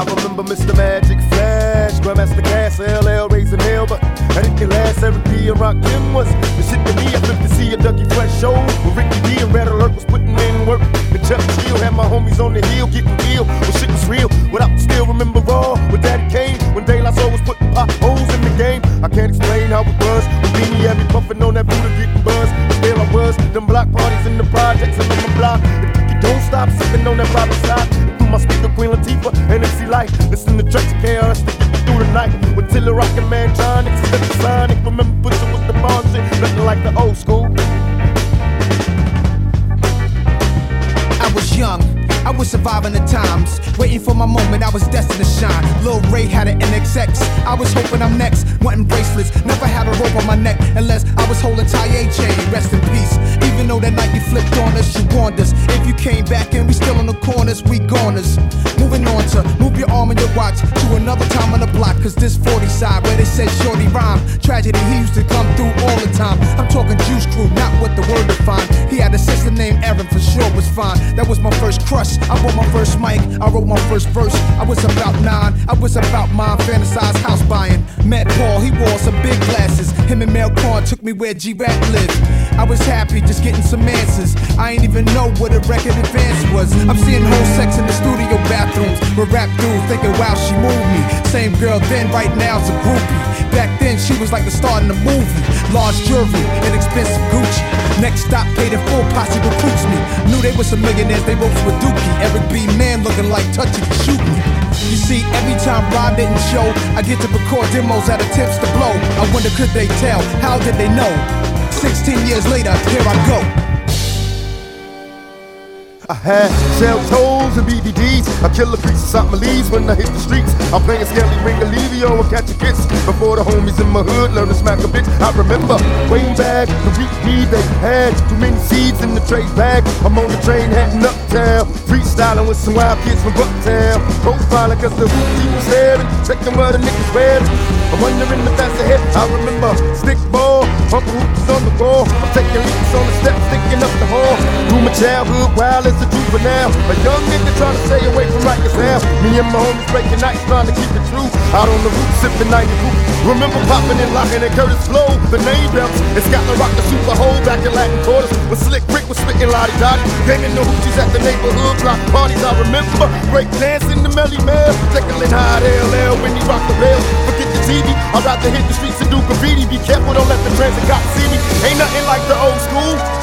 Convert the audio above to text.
remember Mr. Magic Flash, Grandmaster Caz, LL raising hell, but I didn't last. Eric B. and Rakim was the shit to me. I flipped to see a Dougie Fresh show with Ricky D and Red Alert was putting in work. The Chuck Chill had my homies on the hill getting real. When shit was real, what I still remember raw with Daddy Kane when De La Soul was putting potholes in the game. I can't explain how it was. When Beanie had me puffing on that Buddha getting buzz. But still I was. Them block parties in the projects and on my block. If you don't stop sipping on that bottle side. With Rockin' Man, John, the Sonic. Remember Pusha was the bomb. Nothing like the old school. I was young. I was surviving the times, waiting for my moment. I was destined to shine. Lil Ray had an NXX. I was hoping I'm next. Wanting bracelets, never had a rope on my neck unless I was holding Taye chain. Rest in peace. Even though that night you flipped on us, you warned us. If you came back and we still in the corners, we goners. Watch to another time on the block. Cause this 40 side where they said shorty rhyme. Tragedy, he used to come through all the time. I'm talking Juice Crew, not what the word defined. He had a sister named Erin, for sure was fine. That was my first crush. I bought my first mic, I wrote my first verse. I was about nine, I was about mine, fantasized house buying. Met Paul, he wore some big glasses. Him and Mel Korn took me where G-Rap lived. I was happy just getting some answers. I ain't even know what a record advance I'm seeing whole sex in the studio bathrooms where rap dudes thinking, wow, she moved me. Same girl then, right now's a groupie. Back then, she was like the star in the movie. Large jewelry and expensive Gucci. Next stop, paid in full, posse recruits me. Knew they were some millionaires, they ropes with Dookie. Eric B. Man looking like touchy to shoot me. You see, every time Rob didn't show, I get to record demos at attempts to blow. I wonder, could they tell? How did they know? 16 years later, here I go. I had shell toes and BBDs. I kill the creases out my leaves when I hit the streets. I'm playing Skelly Ring Alivio and catch a kiss. Before the homies in my hood learn to smack a bitch. I remember way back the week we they had too many seeds in the trade bag. I'm on the train heading uptown, freestyling with some wild kids from Bucktown. Profiling cause the hoop was staring, checking where the niggas wearing. I'm wondering if that's ahead. I remember childhood, wild as a juvenile. A young nigga trying to stay away from right yourself. Me and my homies breaking nights trying to keep it true. Out on the roof, sipping 90 proof. Remember popping and locking and Kurtis Blow, the name belts. And Scotland rock the super hole back in Latin quarters. When Slick Rick was spitting La Di Da Di. Banging the hoochies at the neighborhood block parties. I remember break dancing the Melle Mel. Tickling high LL when he rocked the bell. Forget the TV, I'd rather hit the streets and do graffiti. Be careful, don't let the transit cops see me. Ain't nothing like the old school.